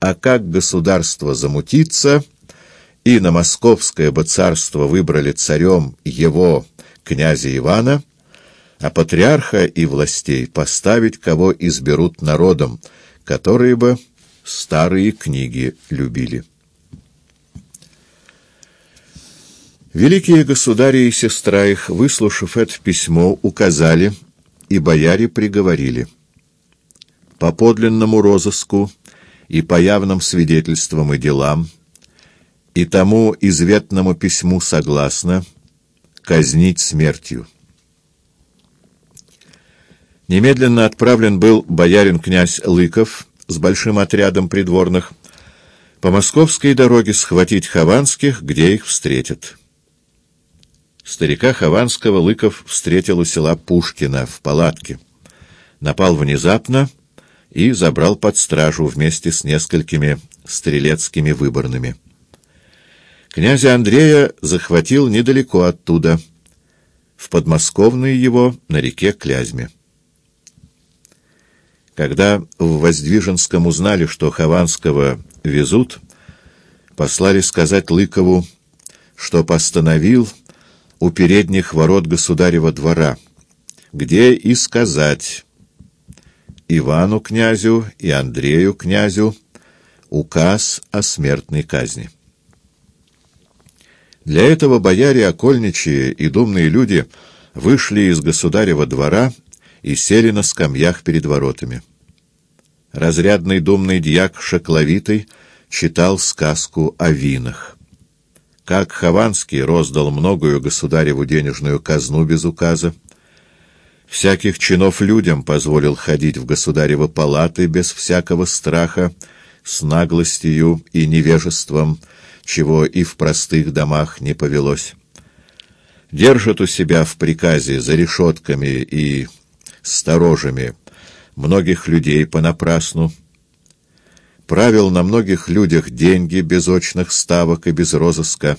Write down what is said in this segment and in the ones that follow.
А как государство замутится, и на московское бы царство выбрали царем его, князя Ивана, а патриарха и властей поставить, кого изберут народом, которые бы старые книги любили. Великие государи и сестра их, выслушав это письмо, указали, и бояре приговорили. По подлинному розыску и по явным свидетельствам и делам, и тому изветному письму согласно, казнить смертью. Немедленно отправлен был боярин-князь Лыков с большим отрядом придворных по московской дороге схватить Хованских, где их встретят. Старика Хованского Лыков встретил у села Пушкина в палатке. Напал внезапно и забрал под стражу вместе с несколькими стрелецкими выборными. Князя Андрея захватил недалеко оттуда, в подмосковной его на реке Клязьме. Когда в Воздвиженском узнали, что Хованского везут, послали сказать Лыкову, что постановил у передних ворот государева двора, где и сказать Ивану князю и Андрею князю указ о смертной казни. Для этого бояре окольничие и думные люди вышли из государева двора и сели на скамьях перед воротами. Разрядный думный дьяк Шакловитый читал сказку о винах как Хованский роздал многою государеву денежную казну без указа, всяких чинов людям позволил ходить в государево палаты без всякого страха, с наглостью и невежеством, чего и в простых домах не повелось. Держат у себя в приказе за решетками и сторожами многих людей понапрасну, правил на многих людях деньги без очных ставок и без розыска,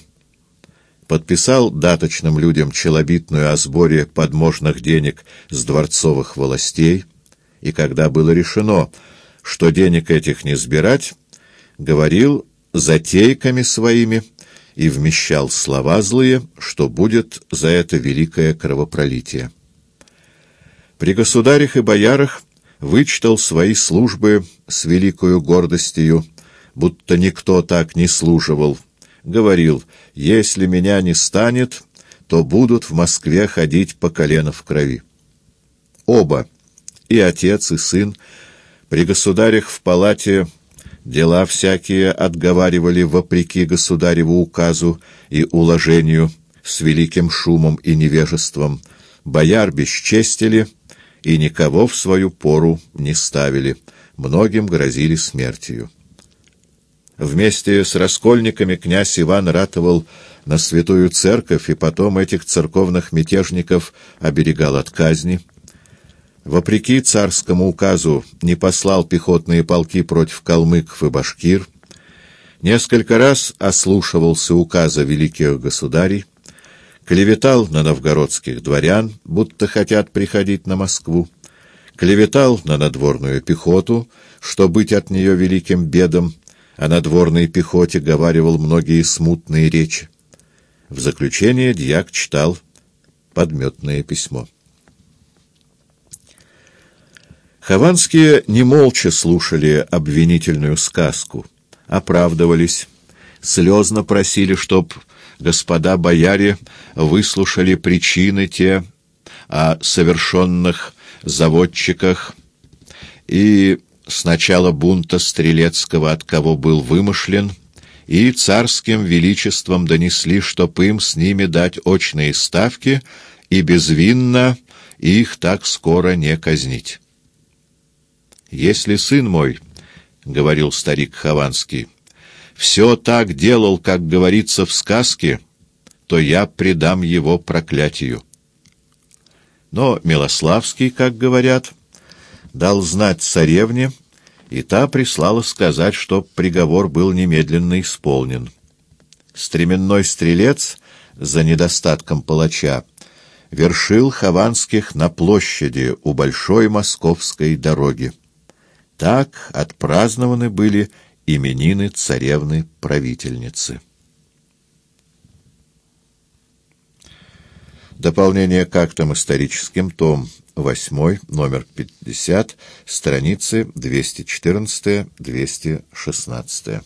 подписал даточным людям челобитную о сборе подможных денег с дворцовых властей, и когда было решено, что денег этих не сбирать, говорил затейками своими и вмещал слова злые, что будет за это великое кровопролитие. При государях и боярах вычитал свои службы с великою гордостью, будто никто так не служивал, говорил, «Если меня не станет, то будут в Москве ходить по колено в крови». Оба, и отец, и сын, при государях в палате дела всякие отговаривали вопреки государеву указу и уложению с великим шумом и невежеством, бояр бесчестили — и никого в свою пору не ставили, многим грозили смертью. Вместе с раскольниками князь Иван ратовал на святую церковь и потом этих церковных мятежников оберегал от казни. Вопреки царскому указу не послал пехотные полки против калмыков и башкир, несколько раз ослушивался указа великих государей, клеветал на новгородских дворян, будто хотят приходить на Москву, клеветал на надворную пехоту, что быть от нее великим бедом, а надворной пехоте говаривал многие смутные речи. В заключение дьяк читал подметное письмо. Хованские не молча слушали обвинительную сказку, оправдывались, слезно просили, чтоб господа бояре выслушали причины те о совершенных заводчиках и сначала бунта Стрелецкого, от кого был вымышлен, и царским величеством донесли, чтоб им с ними дать очные ставки и безвинно их так скоро не казнить. «Если сын мой, — говорил старик Хованский, — все так делал, как говорится в сказке, то я предам его проклятию. Но Милославский, как говорят, дал знать царевне, и та прислала сказать, что приговор был немедленно исполнен. Стременной стрелец за недостатком палача вершил Хованских на площади у Большой Московской дороги. Так отпразднованы были Именины царевны-правительницы. Дополнение к актам историческим, том 8, номер 50, страницы 214-216.